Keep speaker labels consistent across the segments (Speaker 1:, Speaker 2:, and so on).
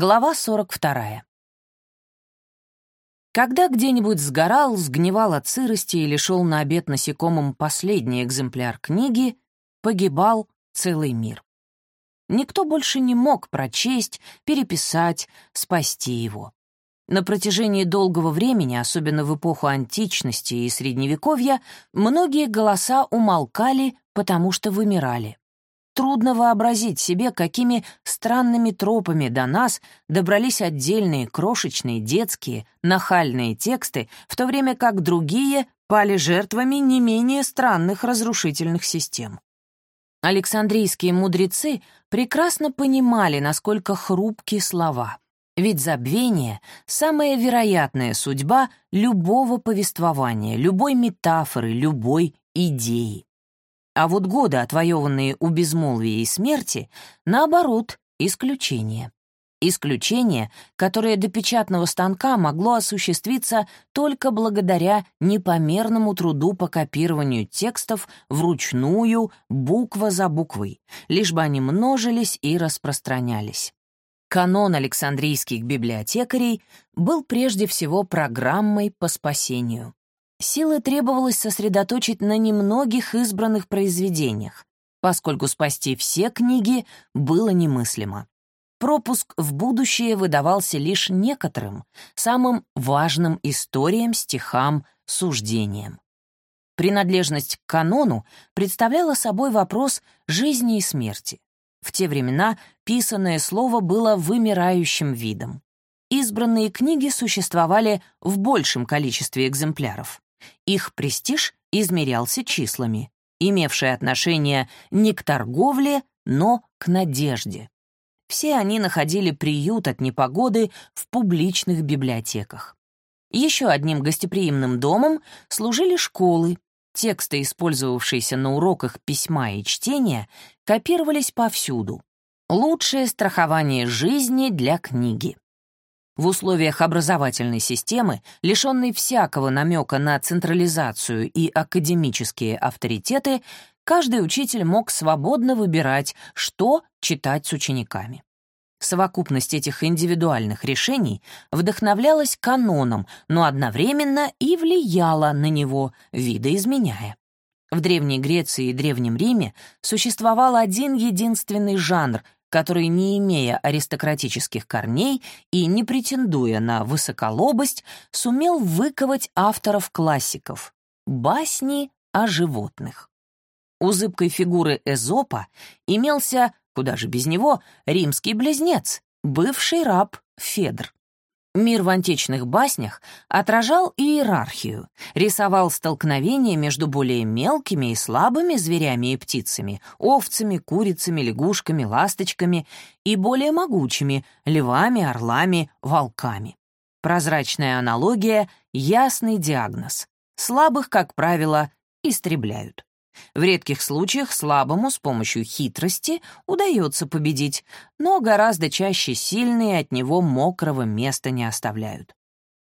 Speaker 1: Глава 42. Когда где-нибудь сгорал, сгнивал от сырости или шел на обед насекомым последний экземпляр книги, погибал целый мир. Никто больше не мог прочесть, переписать, спасти его. На протяжении долгого времени, особенно в эпоху античности и средневековья, многие голоса умолкали, потому что вымирали. Трудно вообразить себе, какими странными тропами до нас добрались отдельные крошечные детские нахальные тексты, в то время как другие пали жертвами не менее странных разрушительных систем. Александрийские мудрецы прекрасно понимали, насколько хрупки слова. Ведь забвение — самая вероятная судьба любого повествования, любой метафоры, любой идеи. А вот годы, отвоеванные у безмолвия и смерти, наоборот, исключение. Исключение, которое до печатного станка могло осуществиться только благодаря непомерному труду по копированию текстов вручную, буква за буквой, лишь бы они множились и распространялись. Канон Александрийских библиотекарей был прежде всего программой по спасению. Силы требовалось сосредоточить на немногих избранных произведениях, поскольку спасти все книги было немыслимо. Пропуск в будущее выдавался лишь некоторым, самым важным историям, стихам, суждениям. Принадлежность к канону представляла собой вопрос жизни и смерти. В те времена писанное слово было вымирающим видом. Избранные книги существовали в большем количестве экземпляров. Их престиж измерялся числами, имевшие отношение не к торговле, но к надежде. Все они находили приют от непогоды в публичных библиотеках. Еще одним гостеприимным домом служили школы. Тексты, использовавшиеся на уроках письма и чтения, копировались повсюду. Лучшее страхование жизни для книги. В условиях образовательной системы, лишенной всякого намека на централизацию и академические авторитеты, каждый учитель мог свободно выбирать, что читать с учениками. Совокупность этих индивидуальных решений вдохновлялась каноном, но одновременно и влияла на него, видоизменяя. В Древней Греции и Древнем Риме существовал один единственный жанр, который, не имея аристократических корней и не претендуя на высоколобость, сумел выковать авторов-классиков — басни о животных. У зыбкой фигуры Эзопа имелся, куда же без него, римский близнец, бывший раб Федр. Мир в античных баснях отражал иерархию, рисовал столкновения между более мелкими и слабыми зверями и птицами, овцами, курицами, лягушками, ласточками и более могучими — львами, орлами, волками. Прозрачная аналогия — ясный диагноз. Слабых, как правило, истребляют. В редких случаях слабому с помощью хитрости удается победить, но гораздо чаще сильные от него мокрого места не оставляют.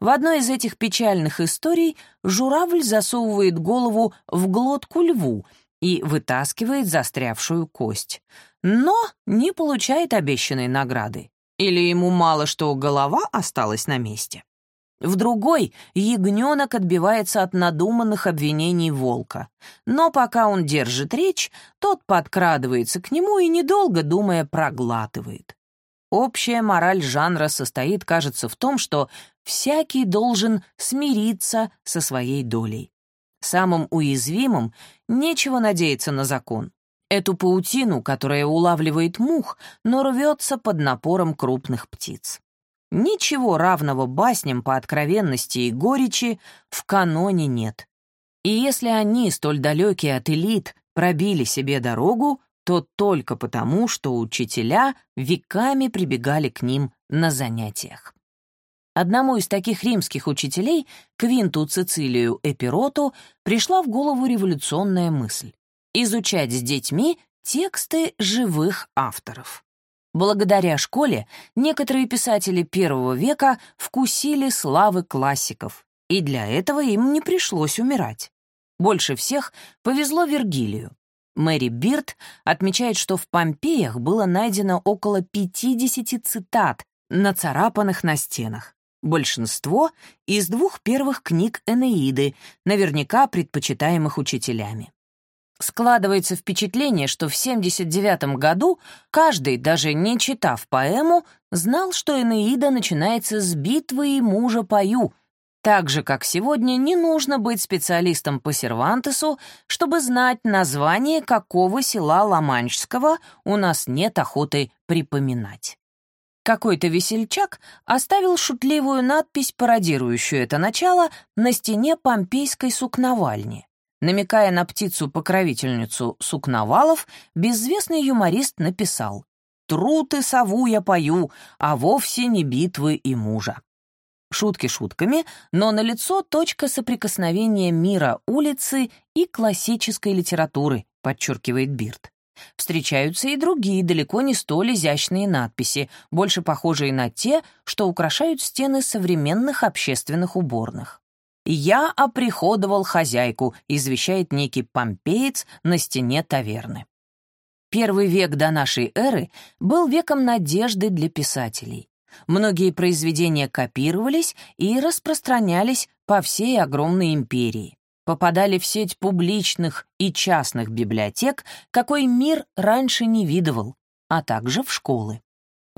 Speaker 1: В одной из этих печальных историй журавль засовывает голову в глотку льву и вытаскивает застрявшую кость, но не получает обещанной награды. Или ему мало, что голова осталась на месте. В другой ягненок отбивается от надуманных обвинений волка. Но пока он держит речь, тот подкрадывается к нему и, недолго думая, проглатывает. Общая мораль жанра состоит, кажется, в том, что всякий должен смириться со своей долей. Самым уязвимым нечего надеяться на закон. Эту паутину, которая улавливает мух, но рвется под напором крупных птиц. Ничего равного басням по откровенности и горечи в каноне нет. И если они, столь далекие от элит, пробили себе дорогу, то только потому, что учителя веками прибегали к ним на занятиях. Одному из таких римских учителей, Квинту Цицилию Эпироту, пришла в голову революционная мысль — изучать с детьми тексты живых авторов. Благодаря школе некоторые писатели первого века вкусили славы классиков, и для этого им не пришлось умирать. Больше всех повезло Вергилию. Мэри Бирд отмечает, что в Помпеях было найдено около 50 цитат, нацарапанных на стенах. Большинство — из двух первых книг Энеиды, наверняка предпочитаемых учителями. Складывается впечатление, что в 79 году каждый, даже не читав поэму, знал, что Энеида начинается с битвы и мужа пою, так же, как сегодня, не нужно быть специалистом по Сервантесу, чтобы знать название какого села Ламанчского у нас нет охоты припоминать. Какой-то весельчак оставил шутливую надпись, пародирующую это начало, на стене помпейской сукновальни. Намекая на птицу-покровительницу сукновалов, безвестный юморист написал «Труд и сову я пою, а вовсе не битвы и мужа». Шутки шутками, но налицо точка соприкосновения мира улицы и классической литературы, подчеркивает Бирд. Встречаются и другие, далеко не столь изящные надписи, больше похожие на те, что украшают стены современных общественных уборных. «Я оприходовал хозяйку», — извещает некий помпеец на стене таверны. Первый век до нашей эры был веком надежды для писателей. Многие произведения копировались и распространялись по всей огромной империи. Попадали в сеть публичных и частных библиотек, какой мир раньше не видывал, а также в школы.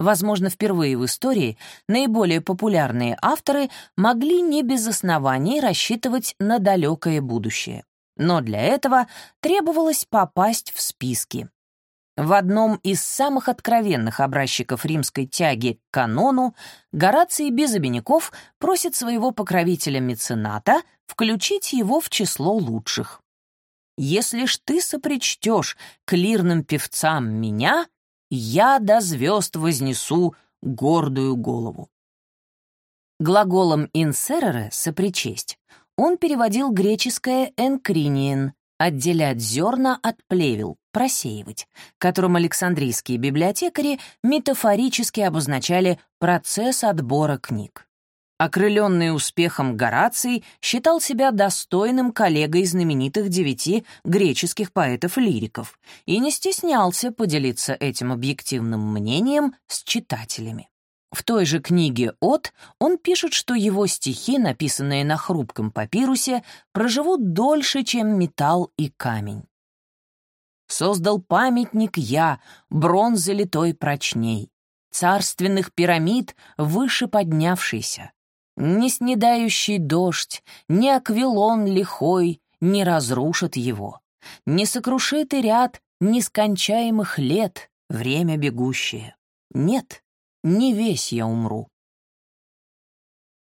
Speaker 1: Возможно, впервые в истории наиболее популярные авторы могли не без оснований рассчитывать на далекое будущее. Но для этого требовалось попасть в списки, в одном из самых откровенных образчиков римской тяги к канону Гораций без обиняков просит своего покровителя-мецената включить его в число лучших. «Если ж ты сопричтешь к лирным певцам меня, я до звезд вознесу гордую голову». Глаголом «инсерере» — «сопричесть» он переводил греческое «энкриниен» — «отделять зерна от плевел», просеивать, которым Александрийские библиотекари метафорически обозначали процесс отбора книг. Окрыленный успехом Гораций считал себя достойным коллегой знаменитых девяти греческих поэтов-лириков и не стеснялся поделиться этим объективным мнением с читателями. В той же книге «От» он пишет, что его стихи, написанные на хрупком папирусе, проживут дольше, чем металл и камень создал памятник я, бронзы литой прочней, царственных пирамид выше поднявшийся. Не снедающий дождь, ни аквилон лихой не разрушит его, не сокрушит и ряд нескончаемых лет, время бегущее. Нет, не весь я умру.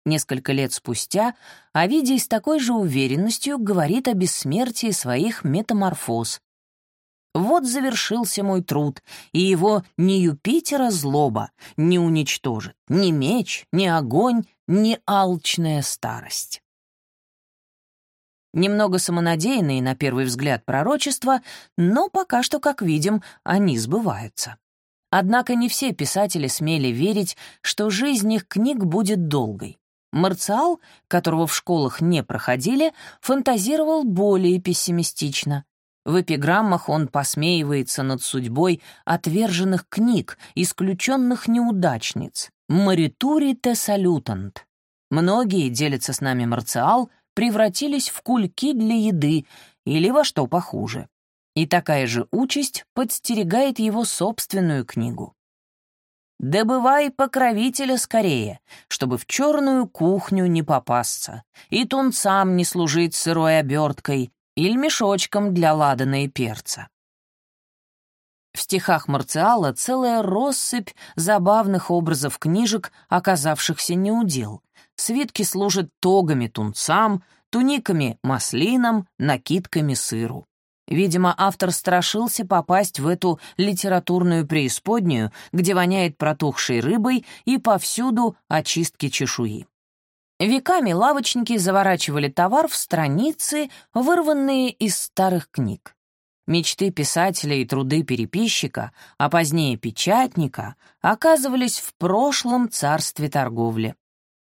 Speaker 1: Несколько лет спустя Овидий с такой же уверенностью говорит о бессмертии своих метаморфоз, вот завершился мой труд, и его ни Юпитера злоба не уничтожит, ни меч, ни огонь, ни алчная старость. Немного самонадеянные на первый взгляд пророчества, но пока что, как видим, они сбываются. Однако не все писатели смели верить, что жизнь их книг будет долгой. Марциал, которого в школах не проходили, фантазировал более пессимистично. В эпиграммах он посмеивается над судьбой отверженных книг, исключенных неудачниц. «Маритури те салютант». Многие, делятся с нами Марциал, превратились в кульки для еды или во что похуже. И такая же участь подстерегает его собственную книгу. «Добывай покровителя скорее, чтобы в черную кухню не попасться, и тунцам не служить сырой оберткой, или мешочком для ладана и перца. В стихах Марциала целая россыпь забавных образов книжек, оказавшихся неудел. Свитки служат тогами тунцам, туниками маслинам, накидками сыру. Видимо, автор страшился попасть в эту литературную преисподнюю, где воняет протухшей рыбой и повсюду очистки чешуи. Веками лавочники заворачивали товар в страницы, вырванные из старых книг. Мечты писателя и труды переписчика, а позднее печатника, оказывались в прошлом царстве торговли.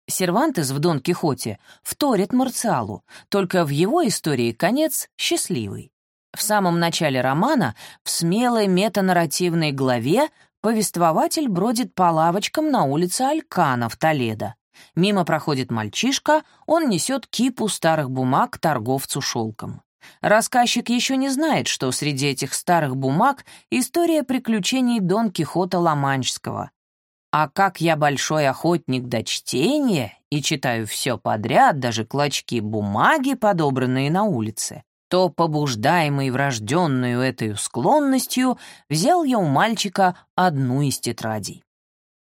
Speaker 1: Сервантес в Дон Кихоте вторит Марциалу, только в его истории конец счастливый. В самом начале романа, в смелой метанарративной главе, повествователь бродит по лавочкам на улице Алькана в Толедо. Мимо проходит мальчишка, он несет кипу старых бумаг торговцу шелком. Рассказчик еще не знает, что среди этих старых бумаг история приключений Дон Кихота Ламанчского. А как я большой охотник до чтения и читаю все подряд, даже клочки бумаги, подобранные на улице, то, побуждаемый врожденную этой склонностью, взял я у мальчика одну из тетрадей.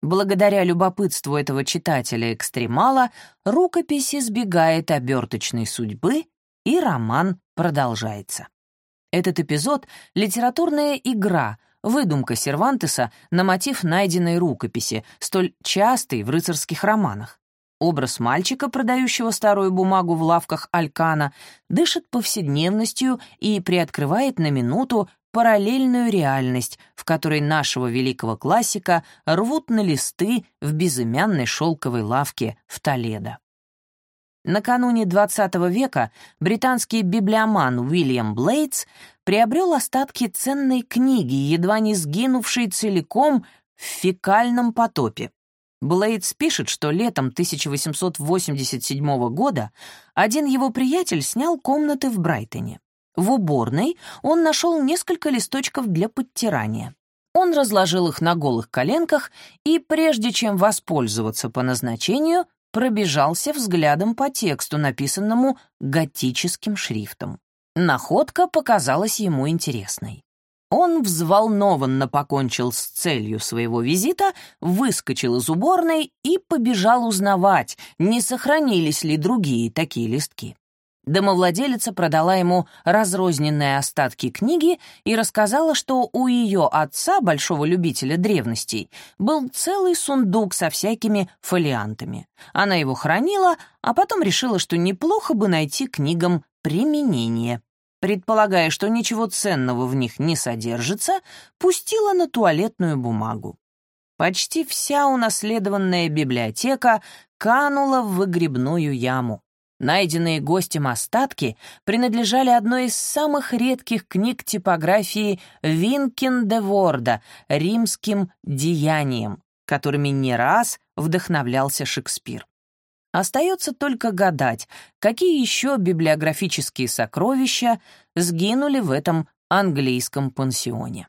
Speaker 1: Благодаря любопытству этого читателя-экстремала рукопись избегает оберточной судьбы, и роман продолжается. Этот эпизод — литературная игра, выдумка Сервантеса на мотив найденной рукописи, столь частой в рыцарских романах. Образ мальчика, продающего старую бумагу в лавках Алькана, дышит повседневностью и приоткрывает на минуту параллельную реальность, в которой нашего великого классика рвут на листы в безымянной шелковой лавке в Толедо. Накануне XX века британский библиоман Уильям Блейтс приобрел остатки ценной книги, едва не сгинувшей целиком в фекальном потопе. Блейдс пишет, что летом 1887 года один его приятель снял комнаты в Брайтоне. В уборной он нашел несколько листочков для подтирания. Он разложил их на голых коленках и, прежде чем воспользоваться по назначению, пробежался взглядом по тексту, написанному готическим шрифтом. Находка показалась ему интересной. Он взволнованно покончил с целью своего визита, выскочил из уборной и побежал узнавать, не сохранились ли другие такие листки. Домовладелица продала ему разрозненные остатки книги и рассказала, что у ее отца, большого любителя древностей, был целый сундук со всякими фолиантами. Она его хранила, а потом решила, что неплохо бы найти книгам применение предполагая, что ничего ценного в них не содержится, пустила на туалетную бумагу. Почти вся унаследованная библиотека канула в выгребную яму. Найденные гостем остатки принадлежали одной из самых редких книг типографии Винкин де Ворда «Римским деянием», которыми не раз вдохновлялся Шекспир. Остается только гадать, какие еще библиографические сокровища сгинули в этом английском пансионе.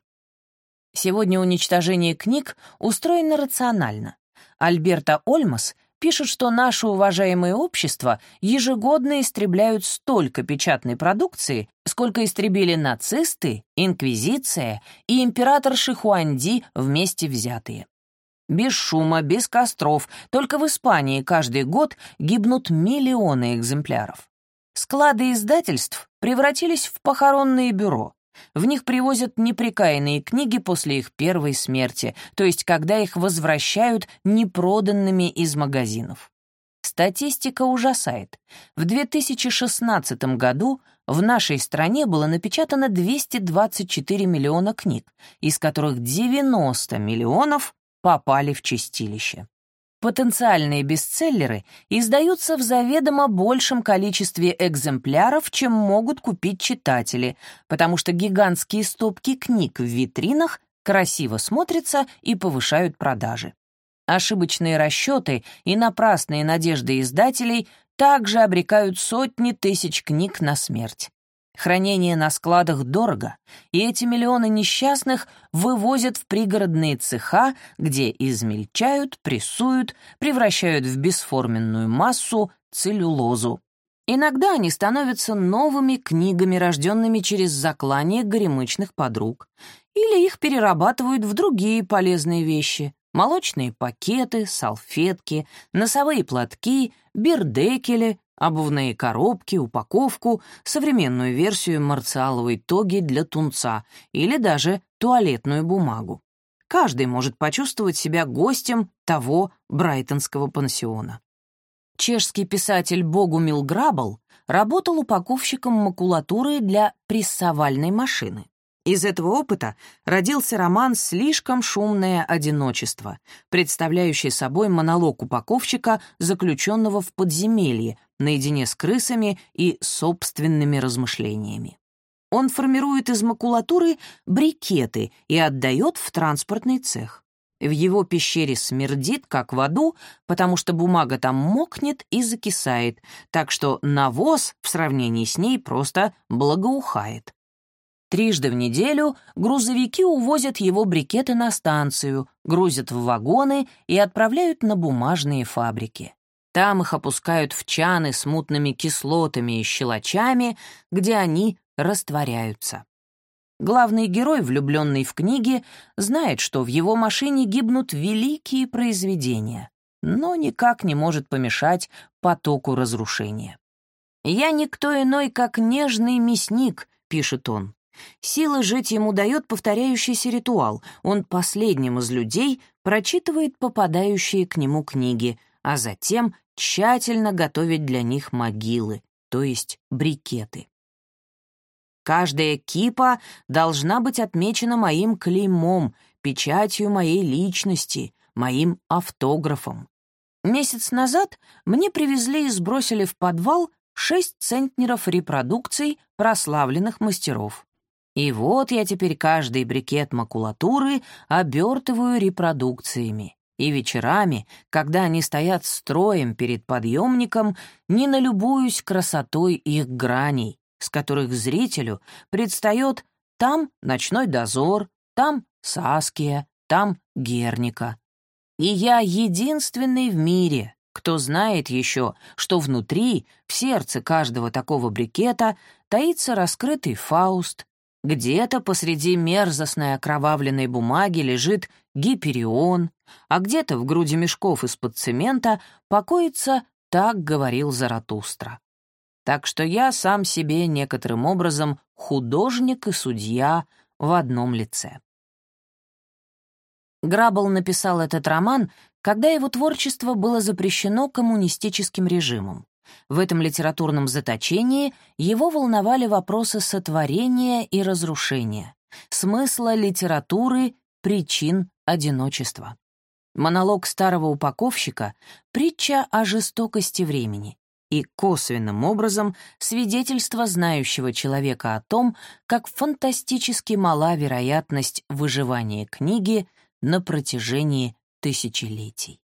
Speaker 1: Сегодня уничтожение книг устроено рационально. Альберта Ольмас пишет, что наше уважаемое общество ежегодно истребляют столько печатной продукции, сколько истребили нацисты, инквизиция и император Шихуанди вместе взятые. Без шума, без костров, только в Испании каждый год гибнут миллионы экземпляров. Склады издательств превратились в похоронные бюро. В них привозят неприкаянные книги после их первой смерти, то есть когда их возвращают непроданными из магазинов. Статистика ужасает. В 2016 году в нашей стране было напечатано 224 миллиона книг, из которых 90 миллионов попали в чистилище. Потенциальные бестселлеры издаются в заведомо большем количестве экземпляров, чем могут купить читатели, потому что гигантские стопки книг в витринах красиво смотрятся и повышают продажи. Ошибочные расчеты и напрасные надежды издателей также обрекают сотни тысяч книг на смерть. Хранение на складах дорого, и эти миллионы несчастных вывозят в пригородные цеха, где измельчают, прессуют, превращают в бесформенную массу целлюлозу. Иногда они становятся новыми книгами, рожденными через заклание горемычных подруг, или их перерабатывают в другие полезные вещи — молочные пакеты, салфетки, носовые платки, бердекели, обувные коробки, упаковку, современную версию марциаловой тоги для тунца или даже туалетную бумагу. Каждый может почувствовать себя гостем того брайтонского пансиона. Чешский писатель Богумил Грабл работал упаковщиком макулатуры для прессовальной машины. Из этого опыта родился роман «Слишком шумное одиночество», представляющий собой монолог упаковщика, заключенного в подземелье, наедине с крысами и собственными размышлениями. Он формирует из макулатуры брикеты и отдает в транспортный цех. В его пещере смердит, как в аду, потому что бумага там мокнет и закисает, так что навоз в сравнении с ней просто благоухает. Трижды в неделю грузовики увозят его брикеты на станцию, грузят в вагоны и отправляют на бумажные фабрики. Там их опускают в чаны с мутными кислотами и щелочами, где они растворяются. Главный герой, влюбленный в книги, знает, что в его машине гибнут великие произведения, но никак не может помешать потоку разрушения. «Я никто иной, как нежный мясник», — пишет он. Силы жить ему дает повторяющийся ритуал. Он последним из людей прочитывает попадающие к нему книги, а затем тщательно готовит для них могилы, то есть брикеты. Каждая кипа должна быть отмечена моим клеймом, печатью моей личности, моим автографом. Месяц назад мне привезли и сбросили в подвал шесть центнеров репродукций прославленных мастеров. И вот я теперь каждый брикет макулатуры обертываю репродукциями. И вечерами, когда они стоят строем перед подъемником, не налюбуюсь красотой их граней, с которых зрителю предстает там ночной дозор, там Саския, там Герника. И я единственный в мире, кто знает еще, что внутри, в сердце каждого такого брикета, таится раскрытый Фауст, где-то посреди мерзостной окровавленной бумаги лежит Гиперион, а где-то в груди мешков из-под цемента покоится «Так говорил Заратустра». Так что я сам себе некоторым образом художник и судья в одном лице. Грабл написал этот роман, когда его творчество было запрещено коммунистическим режимом. В этом литературном заточении его волновали вопросы сотворения и разрушения, смысла литературы, причин одиночества. Монолог старого упаковщика — притча о жестокости времени, и косвенным образом свидетельство знающего человека о том, как фантастически мала вероятность выживания книги на протяжении тысячелетий.